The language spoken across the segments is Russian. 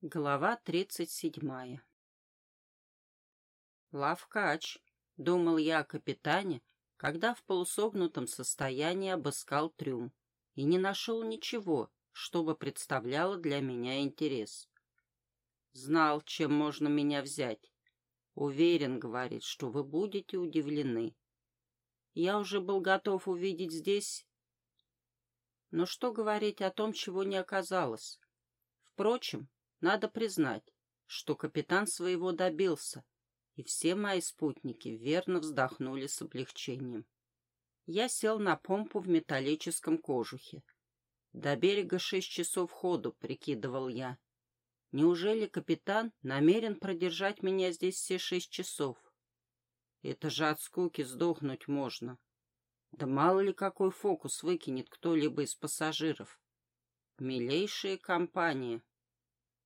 Глава тридцать седьмая Лавкач, думал я о капитане, когда в полусогнутом состоянии обыскал трюм и не нашел ничего, чтобы представляло для меня интерес. Знал, чем можно меня взять. Уверен, говорит, что вы будете удивлены. Я уже был готов увидеть здесь... Но что говорить о том, чего не оказалось? Впрочем, надо признать, что капитан своего добился, и все мои спутники верно вздохнули с облегчением. Я сел на помпу в металлическом кожухе. До берега шесть часов ходу, прикидывал я. Неужели капитан намерен продержать меня здесь все шесть часов? Это же от скуки сдохнуть можно. Да мало ли какой фокус выкинет кто-либо из пассажиров. Милейшая компания.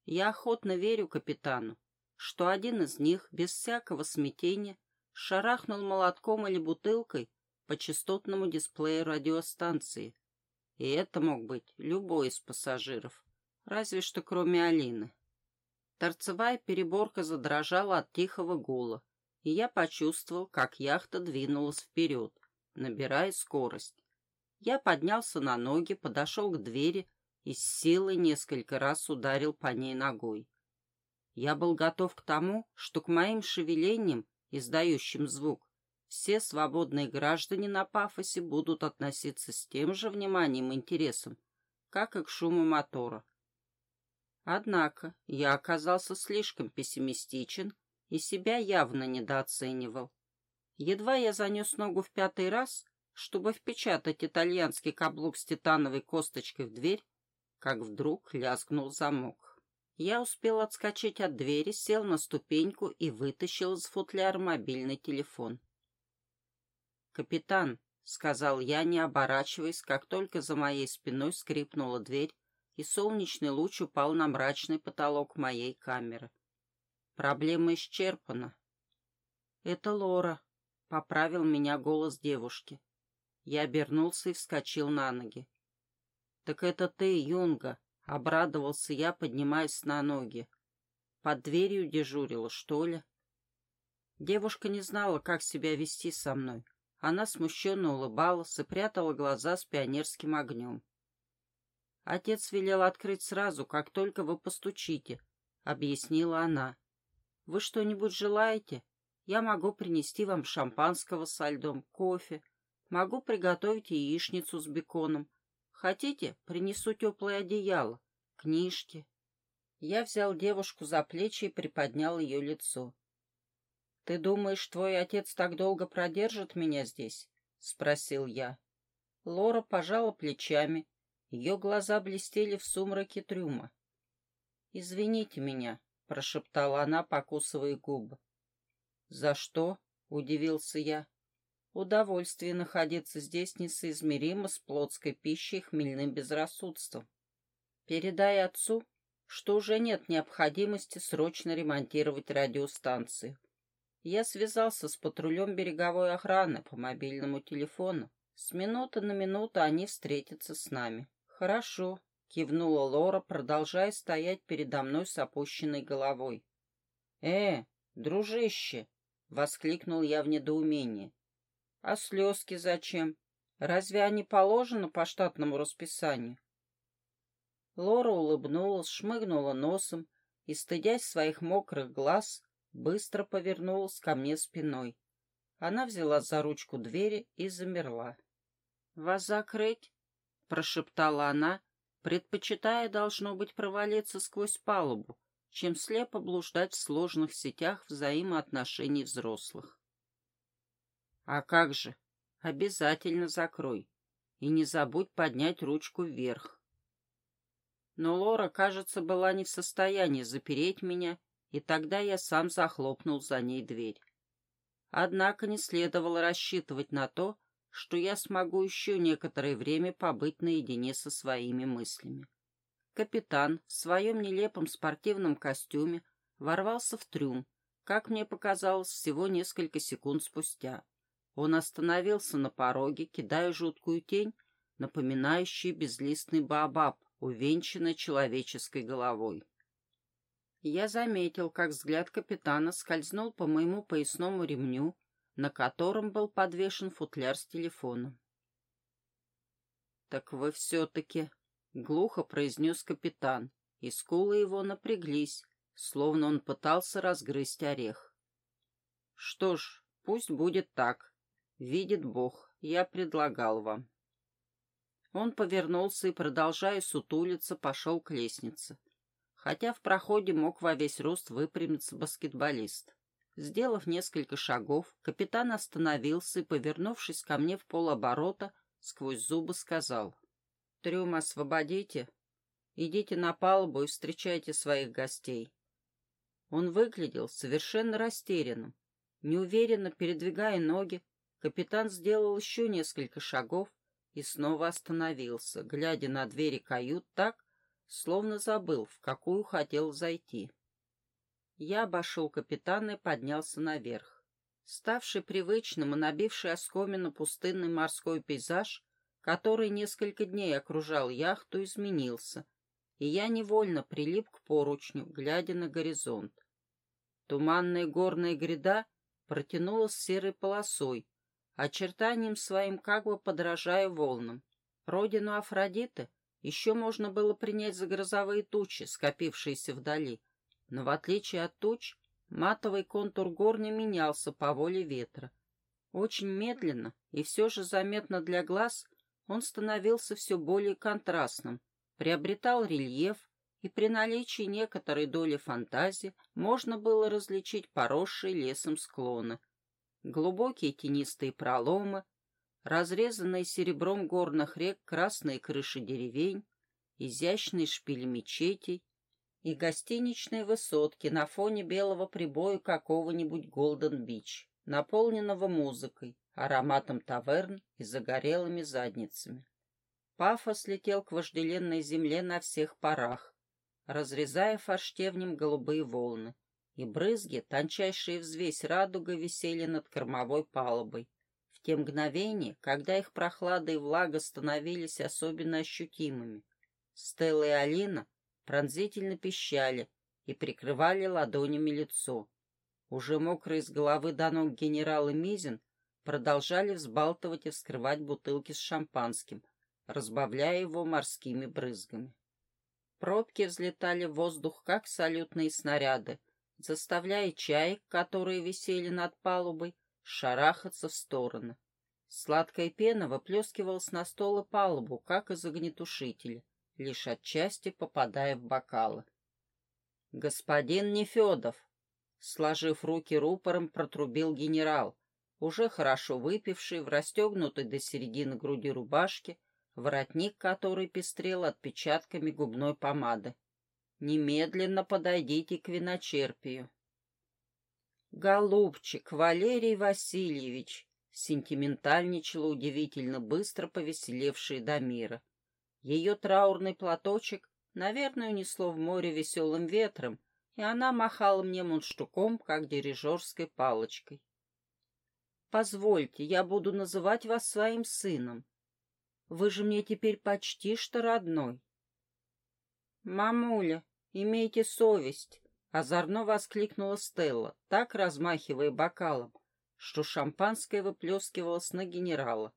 Я охотно верю капитану, что один из них, без всякого смятения, шарахнул молотком или бутылкой по частотному дисплею радиостанции. И это мог быть любой из пассажиров, разве что кроме Алины. Торцевая переборка задрожала от тихого гула, и я почувствовал, как яхта двинулась вперед, набирая скорость. Я поднялся на ноги, подошел к двери и с силой несколько раз ударил по ней ногой. Я был готов к тому, что к моим шевелениям, издающим звук, все свободные граждане на пафосе будут относиться с тем же вниманием и интересом, как и к шуму мотора. Однако я оказался слишком пессимистичен и себя явно недооценивал. Едва я занес ногу в пятый раз, чтобы впечатать итальянский каблук с титановой косточкой в дверь, как вдруг лязгнул замок. Я успел отскочить от двери, сел на ступеньку и вытащил из футляра мобильный телефон. «Капитан», — сказал я, не оборачиваясь, как только за моей спиной скрипнула дверь, и солнечный луч упал на мрачный потолок моей камеры. «Проблема исчерпана». «Это Лора», — поправил меня голос девушки. Я обернулся и вскочил на ноги. «Так это ты, Юнга!» — обрадовался я, поднимаясь на ноги. «Под дверью дежурила, что ли?» Девушка не знала, как себя вести со мной. Она смущенно улыбалась и прятала глаза с пионерским огнем. «Отец велел открыть сразу, как только вы постучите», — объяснила она. «Вы что-нибудь желаете? Я могу принести вам шампанского со льдом, кофе. Могу приготовить яичницу с беконом. Хотите, принесу теплое одеяло, книжки. Я взял девушку за плечи и приподнял ее лицо. — Ты думаешь, твой отец так долго продержит меня здесь? — спросил я. Лора пожала плечами. Ее глаза блестели в сумраке трюма. — Извините меня, — прошептала она, покусывая губы. — За что? — удивился я. Удовольствие находиться здесь несоизмеримо с плотской пищей и хмельным безрассудством. Передай отцу, что уже нет необходимости срочно ремонтировать радиостанцию. Я связался с патрулем береговой охраны по мобильному телефону. С минуты на минуту они встретятся с нами. Хорошо, кивнула Лора, продолжая стоять передо мной с опущенной головой. Э, дружище, воскликнул я в недоумении. А слезки зачем? Разве они положены по штатному расписанию? Лора улыбнулась, шмыгнула носом и, стыдясь своих мокрых глаз, быстро повернулась ко мне спиной. Она взяла за ручку двери и замерла. — Вас закрыть? — прошептала она, предпочитая, должно быть, провалиться сквозь палубу, чем слепо блуждать в сложных сетях взаимоотношений взрослых. А как же? Обязательно закрой. И не забудь поднять ручку вверх. Но Лора, кажется, была не в состоянии запереть меня, и тогда я сам захлопнул за ней дверь. Однако не следовало рассчитывать на то, что я смогу еще некоторое время побыть наедине со своими мыслями. Капитан в своем нелепом спортивном костюме ворвался в трюм, как мне показалось, всего несколько секунд спустя. Он остановился на пороге, кидая жуткую тень, напоминающую безлистный баобаб, увенчанный человеческой головой. Я заметил, как взгляд капитана скользнул по моему поясному ремню, на котором был подвешен футляр с телефоном. «Так вы все-таки...» — глухо произнес капитан, и скулы его напряглись, словно он пытался разгрызть орех. «Что ж, пусть будет так. Видит Бог, я предлагал вам». Он повернулся и, продолжая сутулиться, пошел к лестнице. Хотя в проходе мог во весь рост выпрямиться баскетболист. Сделав несколько шагов, капитан остановился и, повернувшись ко мне в полоборота, сквозь зубы сказал. «Трюм освободите. Идите на палубу и встречайте своих гостей». Он выглядел совершенно растерянным. Неуверенно передвигая ноги, капитан сделал еще несколько шагов, и снова остановился, глядя на двери кают так, словно забыл, в какую хотел зайти. Я обошел капитана и поднялся наверх. Ставший привычным и набивший оскомину пустынный морской пейзаж, который несколько дней окружал яхту, изменился, и я невольно прилип к поручню, глядя на горизонт. Туманная горная гряда протянулась серой полосой, очертанием своим как бы подражая волнам. Родину Афродиты еще можно было принять за грозовые тучи, скопившиеся вдали, но в отличие от туч, матовый контур гор не менялся по воле ветра. Очень медленно и все же заметно для глаз он становился все более контрастным, приобретал рельеф, и при наличии некоторой доли фантазии можно было различить поросшие лесом склоны — глубокие тенистые проломы, разрезанные серебром горных рек красные крыши деревень, изящные шпили мечетей и гостиничные высотки на фоне белого прибоя какого-нибудь Голден-Бич, наполненного музыкой, ароматом таверн и загорелыми задницами. Пафос летел к вожделенной земле на всех парах, разрезая форштевнем голубые волны, и брызги, тончайшие взвесь радуга, висели над кормовой палубой. В те мгновения, когда их прохлада и влага становились особенно ощутимыми, Стелла и Алина пронзительно пищали и прикрывали ладонями лицо. Уже мокрые с головы до ног генерал и Мизин продолжали взбалтывать и вскрывать бутылки с шампанским, разбавляя его морскими брызгами. Пробки взлетали в воздух, как салютные снаряды, заставляя чаек, которые висели над палубой, шарахаться в стороны. Сладкая пена выплескивалась на стол и палубу, как из огнетушителя, лишь отчасти попадая в бокалы. «Господин Нефедов!» Сложив руки рупором, протрубил генерал, уже хорошо выпивший, в расстегнутой до середины груди рубашке, воротник которой пестрел отпечатками губной помады. Немедленно подойдите к виночерпию. Голубчик Валерий Васильевич, сентиментальничала удивительно быстро повеселевшая Дамира. Ее траурный платочек, наверное, унесло в море веселым ветром, и она махала мне мундштуком, как дирижерской палочкой. «Позвольте, я буду называть вас своим сыном. Вы же мне теперь почти что родной». «Мамуля, «Имейте совесть!» — озорно воскликнула Стелла, так размахивая бокалом, что шампанское выплескивалось на генерала.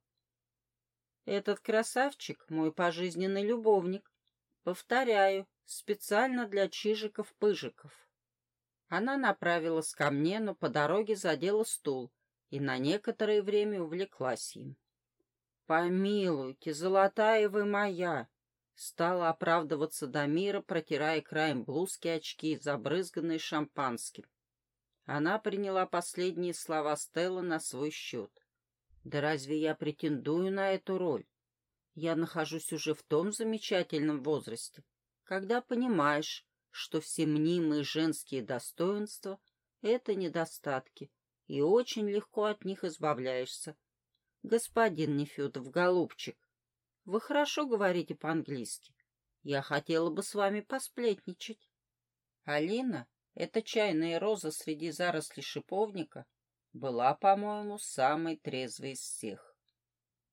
«Этот красавчик — мой пожизненный любовник. Повторяю, специально для чижиков-пыжиков». Она направилась ко мне, но по дороге задела стул и на некоторое время увлеклась им. «Помилуйте, золотая вы моя!» Стала оправдываться Дамира, протирая краем блузки очки, забрызганные шампанским. Она приняла последние слова Стелла на свой счет. «Да разве я претендую на эту роль? Я нахожусь уже в том замечательном возрасте, когда понимаешь, что все мнимые женские достоинства — это недостатки, и очень легко от них избавляешься. Господин Нефедов, голубчик, вы хорошо говорите по-английски. Я хотела бы с вами посплетничать. Алина, эта чайная роза среди зарослей шиповника, была, по-моему, самой трезвой из всех.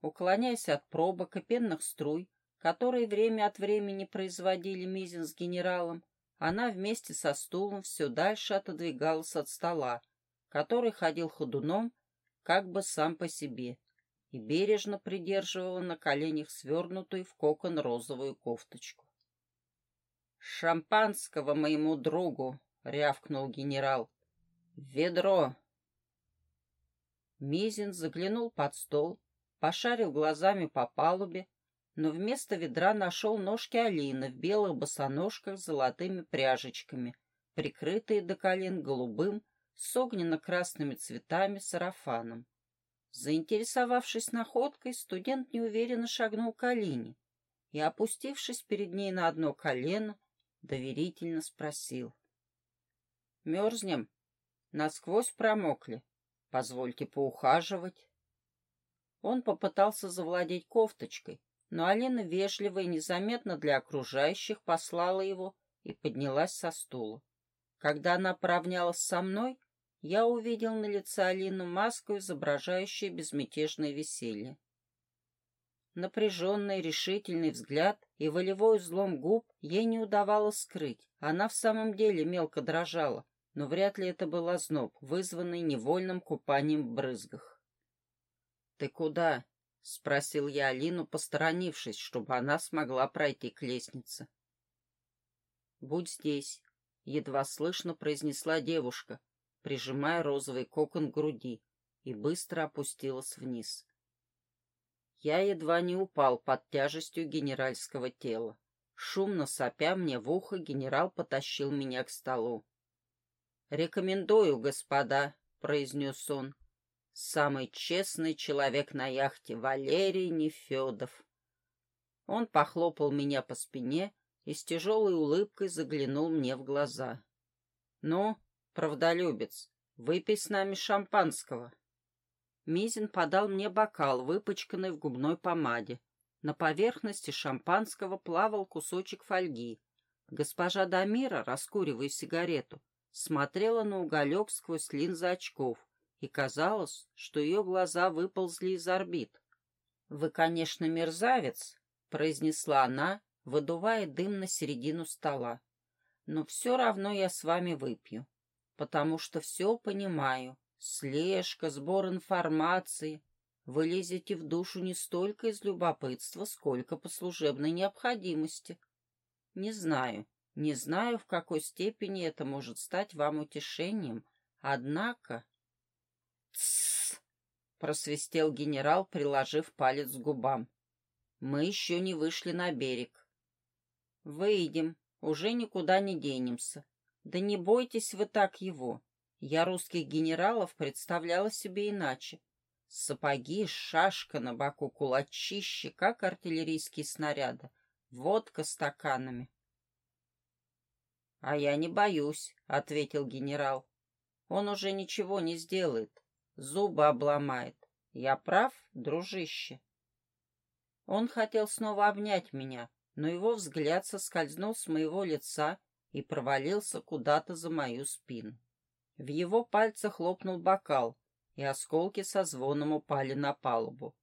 Уклоняясь от пробок и пенных струй, которые время от времени производили Мизин с генералом, она вместе со стулом все дальше отодвигалась от стола, который ходил ходуном, как бы сам по себе, и бережно придерживала на коленях свернутую в кокон розовую кофточку. «Шампанского моему другу!» — рявкнул генерал. «Ведро!» Мизин заглянул под стол, пошарил глазами по палубе, но вместо ведра нашел ножки Алины в белых босоножках с золотыми пряжечками, прикрытые до колен голубым с огненно-красными цветами сарафаном. Заинтересовавшись находкой, студент неуверенно шагнул к Алине и, опустившись перед ней на одно колено, доверительно спросил. «Мерзнем? Насквозь промокли? Позвольте поухаживать». Он попытался завладеть кофточкой, но Алина вежливо и незаметно для окружающих послала его и поднялась со стула. Когда она поравнялась со мной, я увидел на лице Алины маску, изображающую безмятежное веселье. Напряженный, решительный взгляд и волевой узлом губ ей не удавалось скрыть. Она в самом деле мелко дрожала, но вряд ли это был озноб, вызванный невольным купанием в брызгах. «Ты куда?» — спросил я Алину, посторонившись, чтобы она смогла пройти к лестнице. «Будь здесь», — едва слышно произнесла девушка, прижимая розовый кокон к груди, и быстро опустилась вниз. Я едва не упал под тяжестью генеральского тела. Шумно сопя мне в ухо, генерал потащил меня к столу. «Рекомендую, господа», — произнес он. «Самый честный человек на яхте Валерий Нефедов». Он похлопал меня по спине и с тяжелой улыбкой заглянул мне в глаза. «Ну, правдолюбец, выпей с нами шампанского». Мизин подал мне бокал, выпачканный в губной помаде. На поверхности шампанского плавал кусочек фольги. Госпожа Дамира, раскуривая сигарету, смотрела на уголек сквозь линзы очков, и казалось, что ее глаза выползли из орбит. «Вы, конечно, мерзавец», — произнесла она, выдувая дым на середину стола. «Но все равно я с вами выпью, потому что все понимаю Слежка, сбор информации. Вы лезете в душу не столько из любопытства, сколько по служебной необходимости. Не знаю, не знаю, в какой степени это может стать вам утешением, однако... «Тссс!» — просвистел генерал, приложив палец к губам. «Мы еще не вышли на берег. Выйдем, уже никуда не денемся. Да не бойтесь вы так его. Я русских генералов представляла себе иначе. Сапоги, шашка на боку, кулачище, как артиллерийские снаряды, водка стаканами. — А я не боюсь, — ответил генерал. Он уже ничего не сделает, зубы обломает. Я прав, дружище? Он хотел снова обнять меня, но его взгляд соскользнул с моего лица и провалился куда-то за мою спину. В его пальцах хлопнул бокал, и осколки со звоном упали на палубу.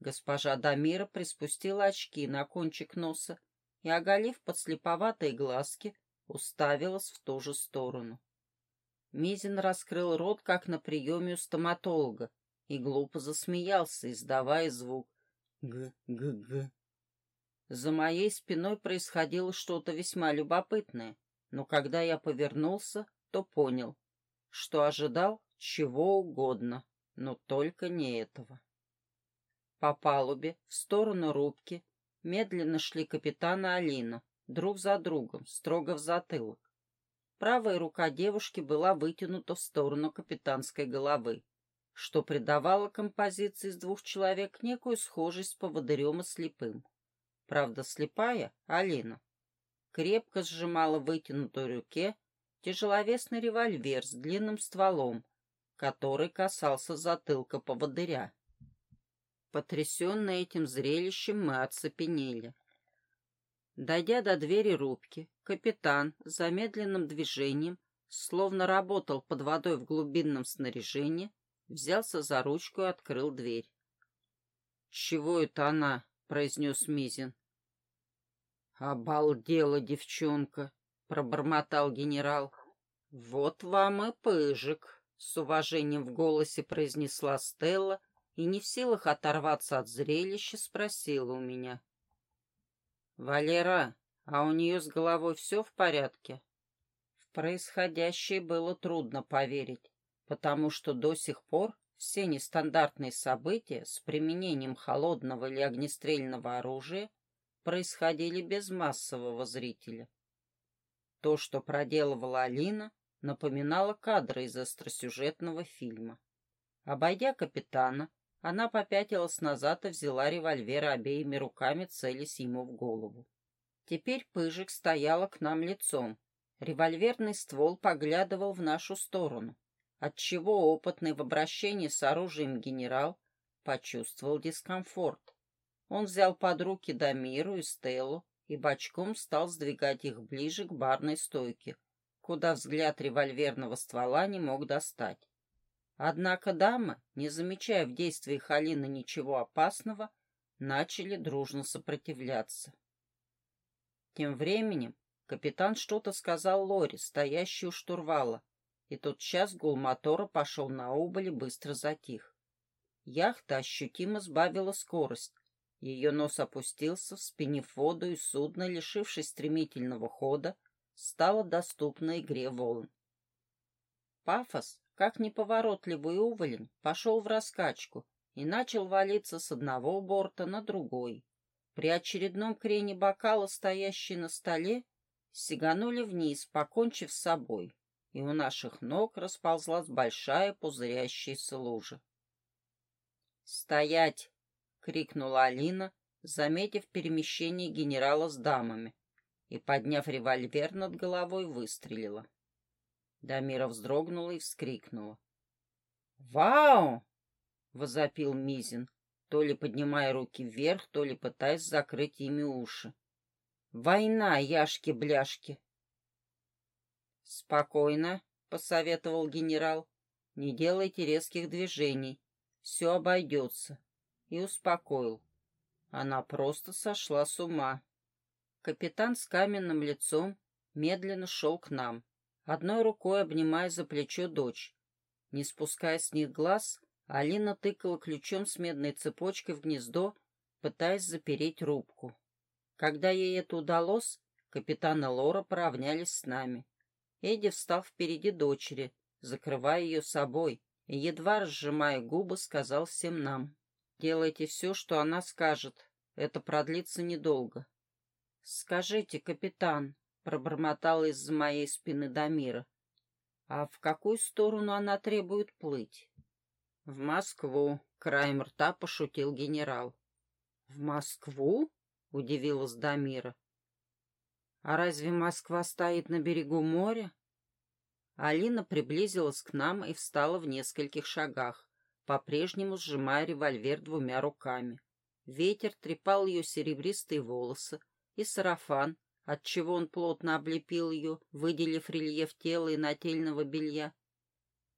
Госпожа Дамира приспустила очки на кончик носа и, оголив подслеповатые глазки, уставилась в ту же сторону. Мизин раскрыл рот, как на приеме у стоматолога, и глупо засмеялся, издавая звук «г-г-г». За моей спиной происходило что-то весьма любопытное, но когда я повернулся, то понял — что ожидал чего угодно, но только не этого. По палубе, в сторону рубки, медленно шли капитан и Алина, друг за другом, строго в затылок. Правая рука девушки была вытянута в сторону капитанской головы, что придавало композиции из двух человек некую схожесть с поводырем и слепым. Правда, слепая, Алина, крепко сжимала вытянутую руке тяжеловесный револьвер с длинным стволом, который касался затылка поводыря. Потрясенные этим зрелищем, мы оцепенели. Дойдя до двери рубки, капитан замедленным движением, словно работал под водой в глубинном снаряжении, взялся за ручку и открыл дверь. — Чего это она? — произнес Мизин. — Обалдела девчонка! пробормотал генерал. «Вот вам и пыжик», — с уважением в голосе произнесла Стелла и не в силах оторваться от зрелища спросила у меня. «Валера, а у нее с головой все в порядке?» В происходящее было трудно поверить, потому что до сих пор все нестандартные события с применением холодного или огнестрельного оружия происходили без массового зрителя. То, что проделывала Алина, напоминало кадры из остросюжетного фильма. Обойдя капитана, она попятилась назад и взяла револьвер обеими руками, целясь ему в голову. Теперь Пыжик стояла к нам лицом. Револьверный ствол поглядывал в нашу сторону, отчего опытный в обращении с оружием генерал почувствовал дискомфорт. Он взял под руки Дамиру и Стеллу и бочком стал сдвигать их ближе к барной стойке, куда взгляд револьверного ствола не мог достать. Однако дамы, не замечая в действиях Алины ничего опасного, начали дружно сопротивляться. Тем временем капитан что-то сказал Лоре, стоящей у штурвала, и тот час гул мотора пошел на убыль и быстро затих. Яхта ощутимо сбавила скорость, ее нос опустился, вспенив воду, и судно, лишившись стремительного хода, стало доступно игре волн. Пафос, как неповоротливый уволень, пошел в раскачку и начал валиться с одного борта на другой. При очередном крене бокала, стоящей на столе, сиганули вниз, покончив с собой, и у наших ног расползлась большая пузырящаяся лужа. «Стоять!» Крикнула Алина, заметив перемещение генерала с дамами, и, подняв револьвер над головой, выстрелила. Дамира вздрогнула и вскрикнула. «Вау!» — возопил Мизин, то ли поднимая руки вверх, то ли пытаясь закрыть ими уши. «Война, яшки-бляшки!» «Спокойно», — посоветовал генерал. «Не делайте резких движений. Все обойдется и успокоил. Она просто сошла с ума. Капитан с каменным лицом медленно шел к нам, одной рукой обнимая за плечо дочь. Не спуская с них глаз, Алина тыкала ключом с медной цепочкой в гнездо, пытаясь запереть рубку. Когда ей это удалось, капитан и Лора поравнялись с нами. Эдди встал впереди дочери, закрывая ее собой, и, едва разжимая губы, сказал всем нам. Делайте все, что она скажет. Это продлится недолго. — Скажите, капитан, — пробормотала из-за моей спины Дамира, — а в какую сторону она требует плыть? — В Москву, — краем рта пошутил генерал. — В Москву? — удивилась Дамира. — А разве Москва стоит на берегу моря? Алина приблизилась к нам и встала в нескольких шагах по-прежнему сжимая револьвер двумя руками. Ветер трепал ее серебристые волосы и сарафан, отчего он плотно облепил ее, выделив рельеф тела и нательного белья.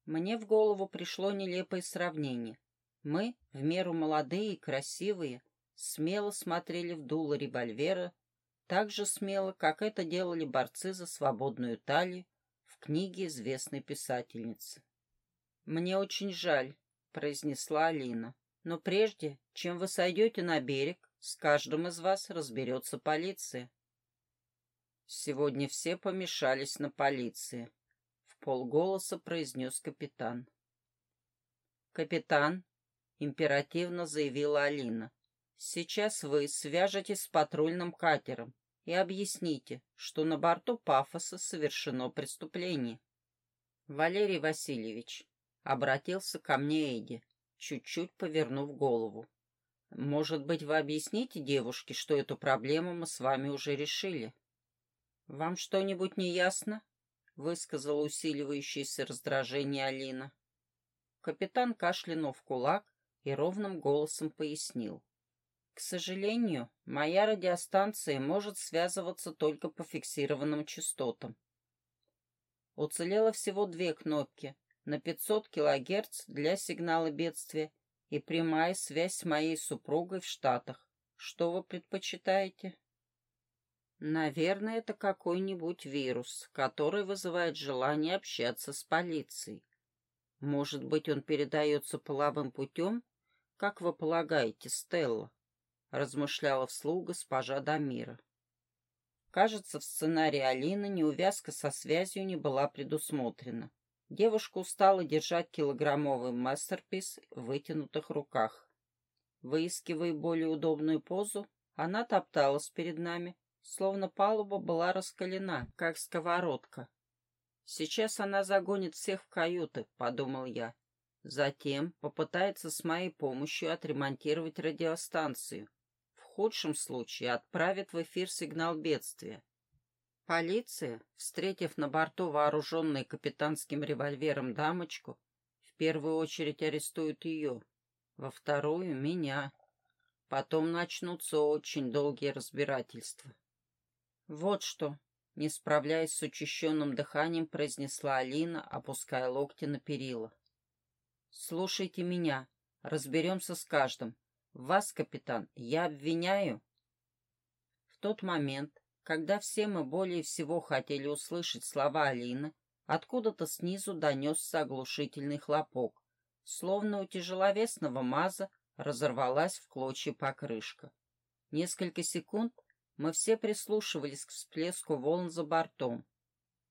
Мне в голову пришло нелепое сравнение. Мы, в меру молодые и красивые, смело смотрели в дуло револьвера, так же смело, как это делали борцы за свободную талию в книге известной писательницы. Мне очень жаль, — произнесла Алина. «Но прежде, чем вы сойдете на берег, с каждым из вас разберется полиция». Сегодня все помешались на полиции, — в полголоса произнес капитан. «Капитан», — императивно заявила Алина, — «сейчас вы свяжетесь с патрульным катером и объясните, что на борту Пафоса совершено преступление». «Валерий Васильевич, Обратился ко мне Эдди, чуть-чуть повернув голову. «Может быть, вы объясните девушке, что эту проблему мы с вами уже решили?» «Вам что-нибудь не ясно?» — высказала усиливающееся раздражение Алина. Капитан кашлянул в кулак и ровным голосом пояснил. «К сожалению, моя радиостанция может связываться только по фиксированным частотам. Уцелело всего две кнопки, на 500 килогерц для сигнала бедствия и прямая связь с моей супругой в Штатах. Что вы предпочитаете? Наверное, это какой-нибудь вирус, который вызывает желание общаться с полицией. Может быть, он передается половым путем? Как вы полагаете, Стелла? Размышляла вслух госпожа Дамира. Кажется, в сценарии Алины неувязка со связью не была предусмотрена. Девушка устала держать килограммовый мастерпис в вытянутых руках. Выискивая более удобную позу, она топталась перед нами, словно палуба была раскалена, как сковородка. «Сейчас она загонит всех в каюты», — подумал я. Затем попытается с моей помощью отремонтировать радиостанцию. В худшем случае отправит в эфир сигнал бедствия. Полиция, встретив на борту вооруженной капитанским револьвером дамочку, в первую очередь арестует ее, во вторую — меня. Потом начнутся очень долгие разбирательства. Вот что, не справляясь с учащенным дыханием, произнесла Алина, опуская локти на перила. «Слушайте меня. Разберемся с каждым. Вас, капитан, я обвиняю». В тот момент, когда все мы более всего хотели услышать слова Алины, откуда-то снизу донесся оглушительный хлопок, словно у тяжеловесного маза разорвалась в клочья покрышка. Несколько секунд мы все прислушивались к всплеску волн за бортом.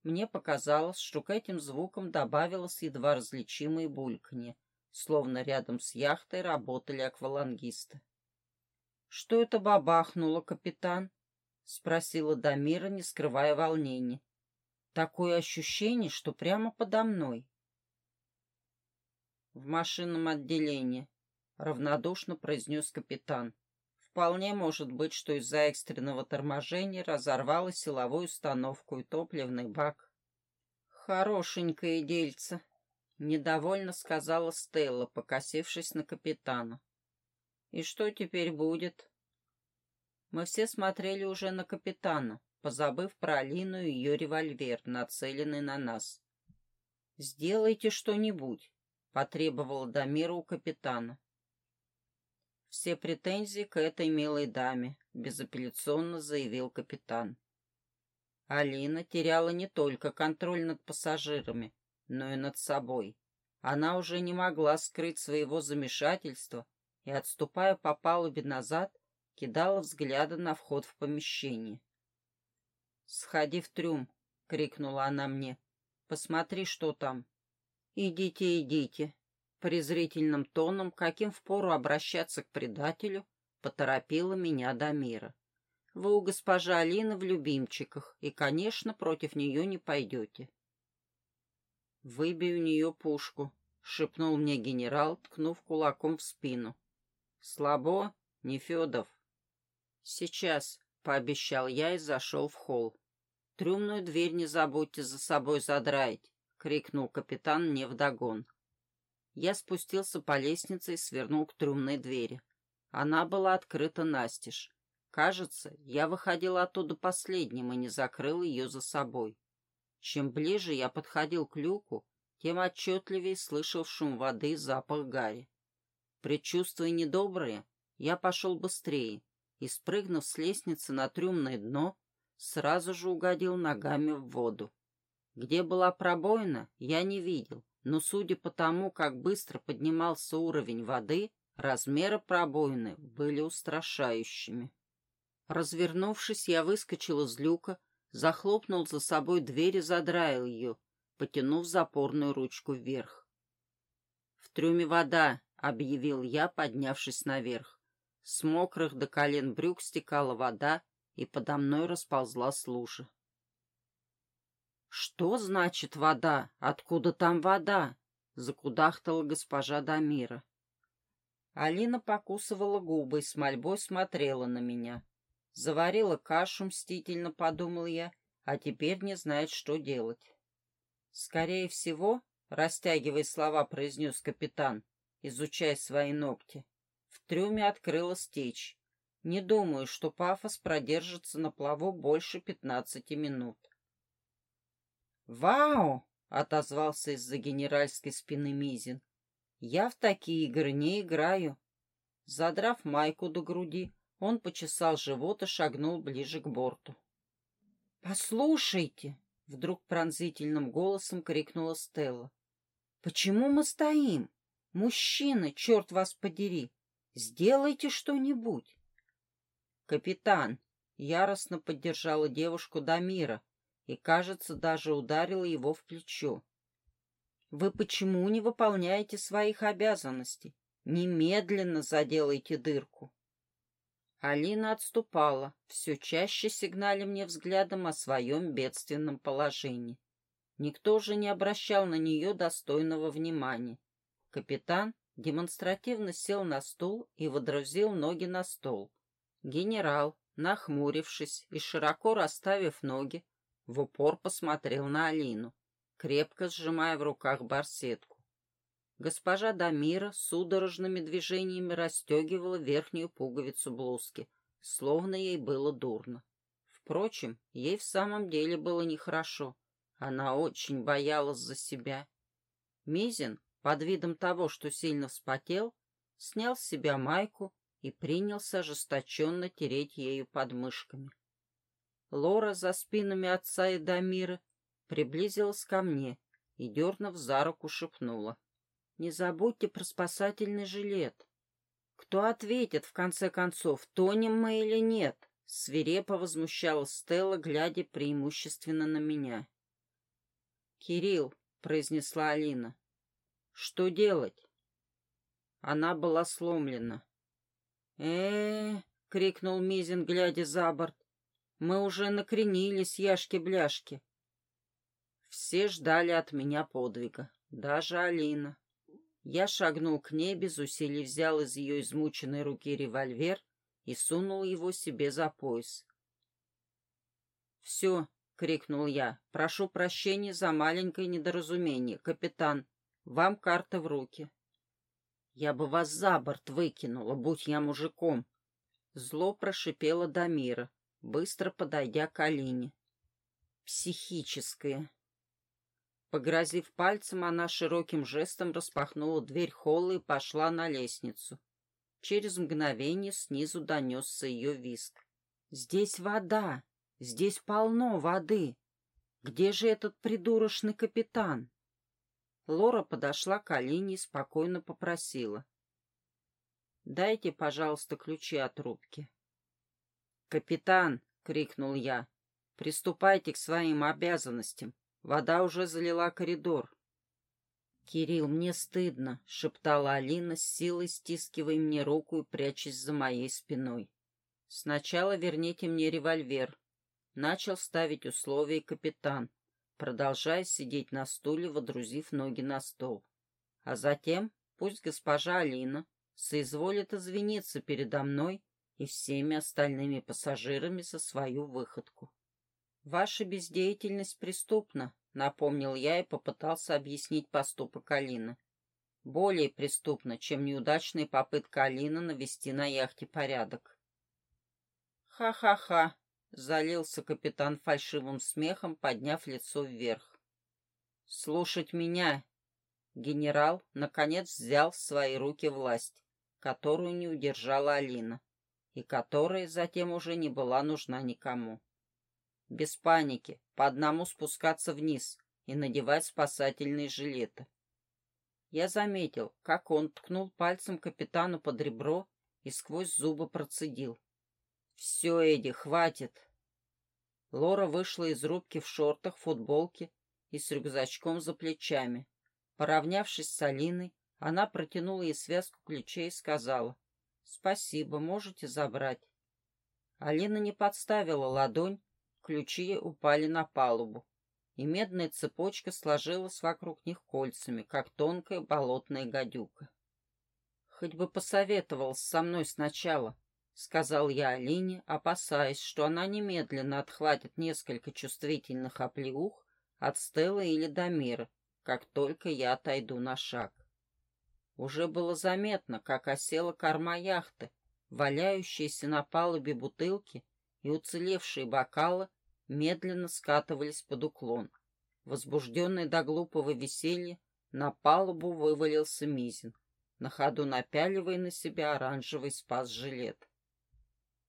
Мне показалось, что к этим звукам добавилось едва различимое бульканье, словно рядом с яхтой работали аквалангисты. — Что это бабахнуло, капитан? — спросила Дамира, не скрывая волнения. — Такое ощущение, что прямо подо мной. — В машинном отделении, — равнодушно произнес капитан. Вполне может быть, что из-за экстренного торможения разорвала силовую установку и топливный бак. «Хорошенькое дельце», — недовольно сказала Стелла, покосившись на капитана. «И что теперь будет?» Мы все смотрели уже на капитана, позабыв про Алину и ее револьвер, нацеленный на нас. «Сделайте что-нибудь», — потребовала Дамира у капитана. «Все претензии к этой милой даме», — безапелляционно заявил капитан. Алина теряла не только контроль над пассажирами, но и над собой. Она уже не могла скрыть своего замешательства и, отступая по палубе назад, кидала взгляды на вход в помещение. «Сходи в трюм!» — крикнула она мне. «Посмотри, что там!» «Идите, идите!» презрительным тоном, каким впору обращаться к предателю, поторопила меня до мира. Вы у госпожи Алины в любимчиках, и, конечно, против нее не пойдете. «Выбей у нее пушку», — шепнул мне генерал, ткнув кулаком в спину. «Слабо, Нефедов?» «Сейчас», — пообещал я и зашел в холл. «Трюмную дверь не забудьте за собой задраить», — крикнул капитан мне вдогон. Я спустился по лестнице и свернул к трюмной двери. Она была открыта настежь. Кажется, я выходил оттуда последним и не закрыл ее за собой. Чем ближе я подходил к люку, тем отчетливее слышал шум воды и запах гари. Предчувствуя недоброе, я пошел быстрее и, спрыгнув с лестницы на трюмное дно, сразу же угодил ногами в воду. Где была пробоина, я не видел, но судя по тому, как быстро поднимался уровень воды, размеры пробоины были устрашающими. Развернувшись, я выскочил из люка, захлопнул за собой дверь и задраил ее, потянув запорную ручку вверх. «В трюме вода», — объявил я, поднявшись наверх. С мокрых до колен брюк стекала вода, и подо мной расползлась лужа. «Что значит вода? Откуда там вода?» — закудахтала госпожа Дамира. Алина покусывала губы и с мольбой смотрела на меня. Заварила кашу, мстительно подумал я, а теперь не знает, что делать. «Скорее всего», — растягивая слова, произнес капитан, изучая свои ногти, трюме открылась течь. Не думаю, что пафос продержится на плаву больше пятнадцати минут. «Вау!» — отозвался из-за генеральской спины Мизин. «Я в такие игры не играю». Задрав майку до груди, он почесал живот и шагнул ближе к борту. «Послушайте!» — вдруг пронзительным голосом крикнула Стелла. «Почему мы стоим? Мужчина, черт вас подери! Сделайте что-нибудь!» «Капитан!» — яростно поддержала девушку Дамира и, кажется, даже ударила его в плечо. «Вы почему не выполняете своих обязанностей? Немедленно заделайте дырку!» Алина отступала, все чаще сигналя мне взглядом о своем бедственном положении. Никто же не обращал на нее достойного внимания. Капитан демонстративно сел на стул и водрузил ноги на стол. Генерал, нахмурившись и широко расставив ноги, в упор посмотрел на Алину, крепко сжимая в руках барсетку. Госпожа Дамира судорожными движениями расстегивала верхнюю пуговицу блузки, словно ей было дурно. Впрочем, ей в самом деле было нехорошо. Она очень боялась за себя. Мизин, под видом того, что сильно вспотел, снял с себя майку и принялся ожесточенно тереть ею подмышками. Лора за спинами отца и Дамира приблизилась ко мне и, дернув за руку, шепнула. Не забудьте про спасательный жилет. Кто ответит, в конце концов, тонем мы или нет? Свирепо возмущалась Стелла, глядя преимущественно на меня. «Кирилл», — произнесла Алина, — «что делать?» Она была сломлена. э, -э крикнул Мизин, глядя за борт. «Мы уже накренились, яшки-бляшки». Все ждали от меня подвига, даже Алина. Я шагнул к ней, без усилий взял из ее измученной руки револьвер и сунул его себе за пояс. «Все!» — крикнул я. «Прошу прощения за маленькое недоразумение. Капитан, вам карта в руки». «Я бы вас за борт выкинула, будь я мужиком!» Зло прошипело Дамира, быстро подойдя к Алине. «Психическое!» Погрозив пальцем, она широким жестом распахнула дверь холла и пошла на лестницу. Через мгновение снизу донесся ее виск. «Здесь вода! Здесь полно воды! Где же этот придурочный капитан?» Лора подошла к Алине и спокойно попросила. «Дайте, пожалуйста, ключи от рубки». «Капитан!» — крикнул я. «Приступайте к своим обязанностям. Вода уже залила коридор. «Кирилл, мне стыдно», — шептала Алина, с силой стискивая мне руку и прячась за моей спиной. «Сначала верните мне револьвер». Начал ставить условия капитан, продолжая сидеть на стуле, водрузив ноги на стол. А затем пусть госпожа Алина соизволит извиниться передо мной и всеми остальными пассажирами за свою выходку. «Ваша бездеятельность преступна», — напомнил я и попытался объяснить поступок Алины. «Более преступна, чем неудачная попытка Алины навести на яхте порядок». «Ха-ха-ха», — залился капитан фальшивым смехом, подняв лицо вверх. «Слушать меня!» Генерал, наконец, взял в свои руки власть, которую не удержала Алина, и которая затем уже не была нужна никому без паники, по одному спускаться вниз и надевать спасательные жилеты. Я заметил, как он ткнул пальцем капитану под ребро и сквозь зубы процедил. «Все, Эдди, хватит!» Лора вышла из рубки в шортах, футболке и с рюкзачком за плечами. Поравнявшись с Алиной, она протянула ей связку ключей и сказала, «Спасибо, можете забрать». Алина не подставила ладонь, ключи упали на палубу, и медная цепочка сложилась вокруг них кольцами, как тонкая болотная гадюка. «Хоть бы посоветовался со мной сначала», — сказал я Алине, опасаясь, что она немедленно отхватит несколько чувствительных оплеух от Стеллы или Дамира, как только я отойду на шаг. Уже было заметно, как осела корма яхты, валяющиеся на палубе бутылки и уцелевшие бокалы медленно скатывались под уклон. Возбужденный до глупого веселья, на палубу вывалился Мизин, на ходу напяливая на себя оранжевый спас-жилет.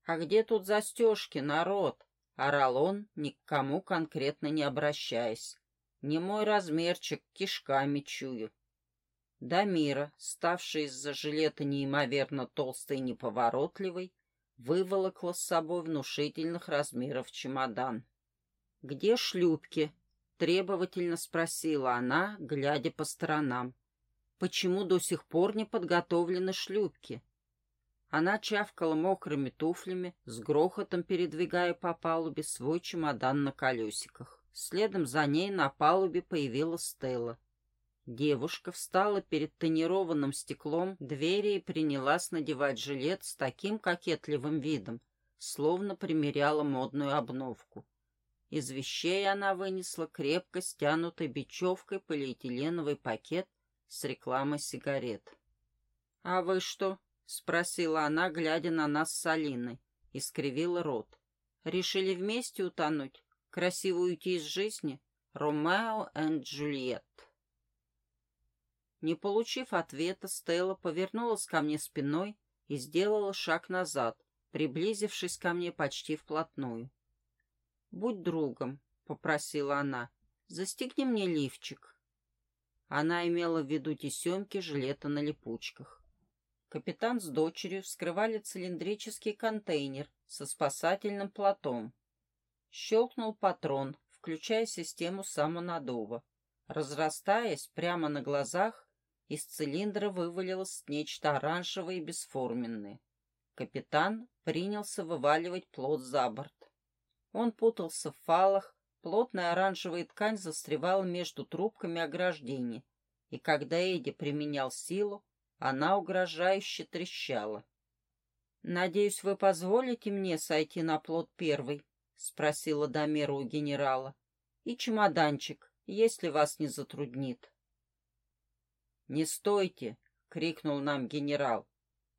«А где тут застежки, народ?» Орал он, ни к кому конкретно не обращаясь. Не мой размерчик, кишками чую. Дамира, ставшая из-за жилета неимоверно толстой и неповоротливой, выволокла с собой внушительных размеров чемодан. «Где шлюпки?» — требовательно спросила она, глядя по сторонам. «Почему до сих пор не подготовлены шлюпки?» Она чавкала мокрыми туфлями, с грохотом передвигая по палубе свой чемодан на колесиках. Следом за ней на палубе появилась Стелла. Девушка встала перед тонированным стеклом двери и принялась надевать жилет с таким кокетливым видом, словно примеряла модную обновку. Из вещей она вынесла крепко стянутой бечевкой полиэтиленовый пакет с рекламой сигарет. — А вы что? — спросила она, глядя на нас с Алиной, и скривила рот. — Решили вместе утонуть? Красиво уйти из жизни? Ромео и Джульетт. Не получив ответа, Стелла повернулась ко мне спиной и сделала шаг назад, приблизившись ко мне почти вплотную. «Будь другом», — попросила она. «Застегни мне лифчик». Она имела в виду тесемки жилета на липучках. Капитан с дочерью вскрывали цилиндрический контейнер со спасательным платом. Щелкнул патрон, включая систему самонадува. Разрастаясь прямо на глазах, из цилиндра вывалилось нечто оранжевое и бесформенное. Капитан принялся вываливать плод за борт. Он путался в фалах, плотная оранжевая ткань застревала между трубками ограждения, и когда Эдди применял силу, она угрожающе трещала. «Надеюсь, вы позволите мне сойти на плот первый?» — спросила Домера у генерала. «И чемоданчик, если вас не затруднит». «Не стойте!» — крикнул нам генерал.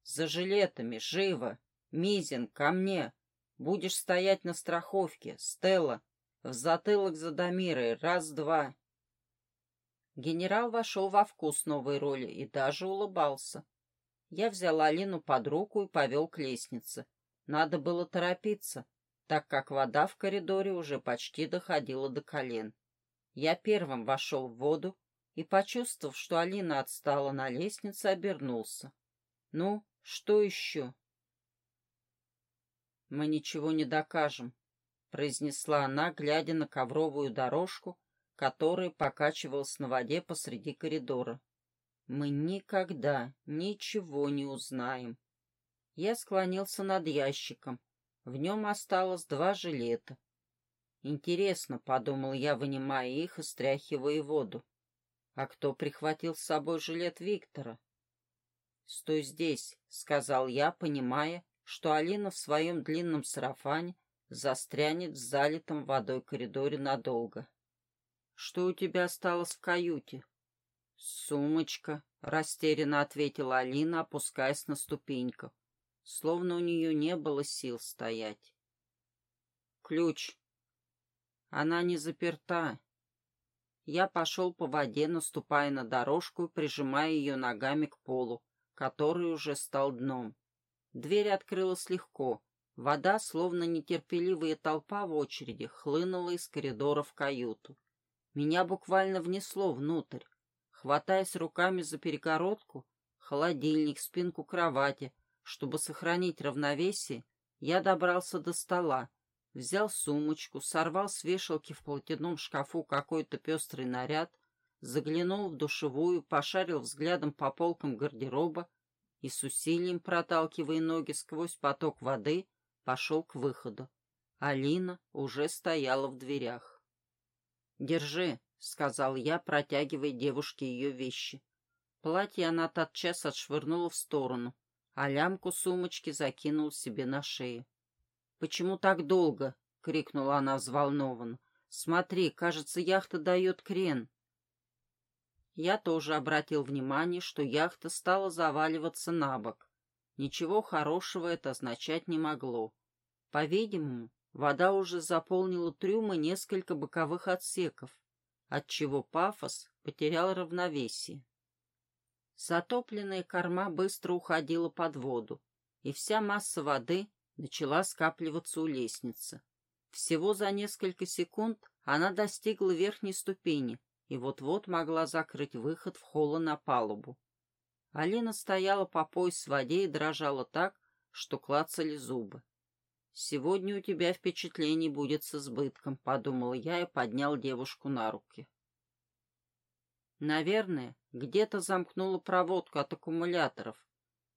«За жилетами, живо! Мизин, ко мне! Будешь стоять на страховке, Стелла, в затылок за Дамирой, раз-два. Генерал вошел во вкус новой роли и даже улыбался. Я взял Алину под руку и повел к лестнице. Надо было торопиться, так как вода в коридоре уже почти доходила до колен. Я первым вошел в воду и, почувствовав, что Алина отстала на лестнице, обернулся. «Ну, что еще?» «Мы ничего не докажем», — произнесла она, глядя на ковровую дорожку, которая покачивалась на воде посреди коридора. «Мы никогда ничего не узнаем». Я склонился над ящиком. В нем осталось два жилета. «Интересно», — подумал я, вынимая их и стряхивая воду. «А кто прихватил с собой жилет Виктора?» «Стой здесь», — сказал я, понимая, что Алина в своем длинном сарафане застрянет в залитом водой коридоре надолго. «Что у тебя осталось в каюте?» «Сумочка», — растерянно ответила Алина, опускаясь на ступеньку, словно у нее не было сил стоять. «Ключ. Она не заперта». Я пошел по воде, наступая на дорожку и прижимая ее ногами к полу, который уже стал дном. Дверь открылась легко. Вода, словно нетерпеливая толпа в очереди, хлынула из коридора в каюту. Меня буквально внесло внутрь. Хватаясь руками за перегородку, холодильник, спинку кровати, чтобы сохранить равновесие, я добрался до стола, взял сумочку, сорвал с вешалки в платяном шкафу какой-то пестрый наряд, заглянул в душевую, пошарил взглядом по полкам гардероба и с усилием, проталкивая ноги сквозь поток воды, пошел к выходу. Алина уже стояла в дверях. «Держи», — сказал я, протягивая девушке ее вещи. Платье она тотчас отшвырнула в сторону, а лямку сумочки закинул себе на шею. «Почему так долго?» — крикнула она взволнованно. «Смотри, кажется, яхта дает крен». Я тоже обратил внимание, что яхта стала заваливаться на бок. Ничего хорошего это означать не могло. По-видимому, вода уже заполнила трюмы несколько боковых отсеков, отчего пафос потерял равновесие. Затопленная корма быстро уходила под воду, и вся масса воды начала скапливаться у лестницы. Всего за несколько секунд она достигла верхней ступени и вот-вот могла закрыть выход в холла на палубу. Алина стояла по пояс в воде и дрожала так, что клацали зубы. «Сегодня у тебя впечатлений будет с избытком», — подумал я и поднял девушку на руки. Наверное, где-то замкнула проводку от аккумуляторов,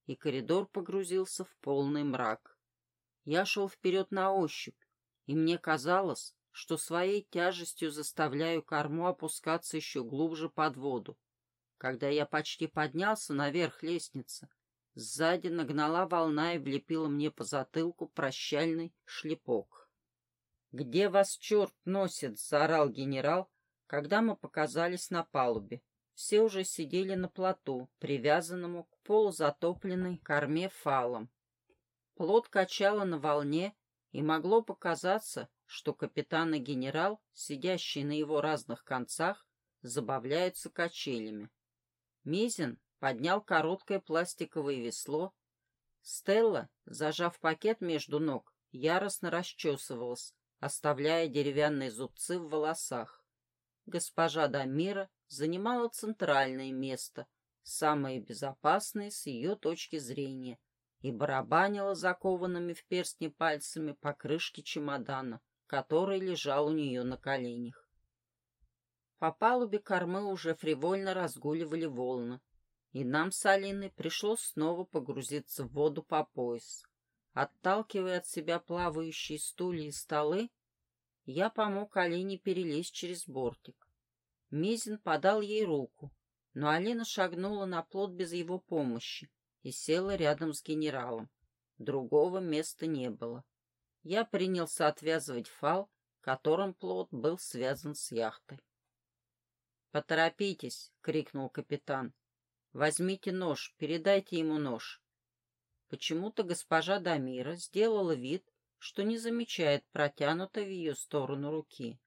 и коридор погрузился в полный мрак. Я шел вперед на ощупь, и мне казалось, что своей тяжестью заставляю корму опускаться еще глубже под воду. Когда я почти поднялся наверх лестницы, Сзади нагнала волна и влепила мне по затылку прощальный шлепок. «Где вас черт носит?» — заорал генерал, когда мы показались на палубе. Все уже сидели на плоту, привязанному к полузатопленной корме фалом. Плот качало на волне, и могло показаться, что капитан и генерал, сидящие на его разных концах, забавляются качелями. Мизин поднял короткое пластиковое весло. Стелла, зажав пакет между ног, яростно расчесывалась, оставляя деревянные зубцы в волосах. Госпожа Дамира занимала центральное место, самое безопасное с ее точки зрения, и барабанила закованными в перстни пальцами по крышке чемодана, который лежал у нее на коленях. По палубе кормы уже фривольно разгуливали волны, и нам с Алиной пришлось снова погрузиться в воду по пояс. Отталкивая от себя плавающие стулья и столы, я помог Алине перелезть через бортик. Мизин подал ей руку, но Алина шагнула на плот без его помощи и села рядом с генералом. Другого места не было. Я принялся отвязывать фал, которым плот был связан с яхтой. «Поторопитесь!» — крикнул капитан. Возьмите нож, передайте ему нож. Почему-то госпожа Дамира сделала вид, что не замечает протянутой в ее сторону руки.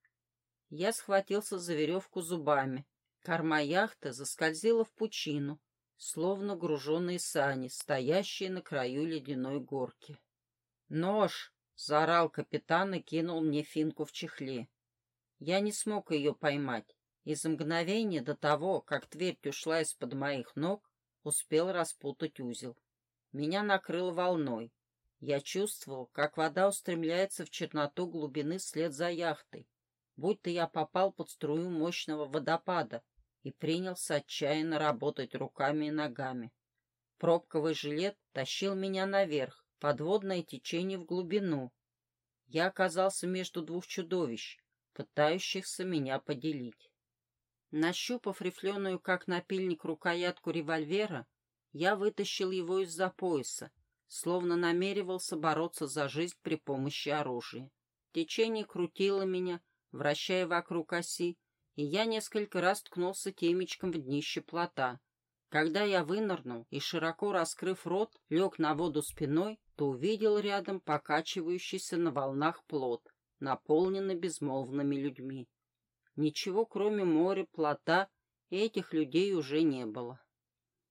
Я схватился за веревку зубами. Корма яхты заскользила в пучину, словно груженные сани, стоящие на краю ледяной горки. «Нож!» — заорал капитан и кинул мне финку в чехле. Я не смог ее поймать и за мгновение до того, как твердь ушла из-под моих ног, успел распутать узел. Меня накрыл волной. Я чувствовал, как вода устремляется в черноту глубины вслед за яхтой, будто я попал под струю мощного водопада и принялся отчаянно работать руками и ногами. Пробковый жилет тащил меня наверх, подводное течение в глубину. Я оказался между двух чудовищ, пытающихся меня поделить. Нащупав рифленую, как напильник, рукоятку револьвера, я вытащил его из-за пояса, словно намеревался бороться за жизнь при помощи оружия. Течение крутило меня, вращая вокруг оси, и я несколько раз ткнулся темечком в днище плота. Когда я вынырнул и, широко раскрыв рот, лег на воду спиной, то увидел рядом покачивающийся на волнах плот, наполненный безмолвными людьми. Ничего, кроме моря, плота, этих людей уже не было.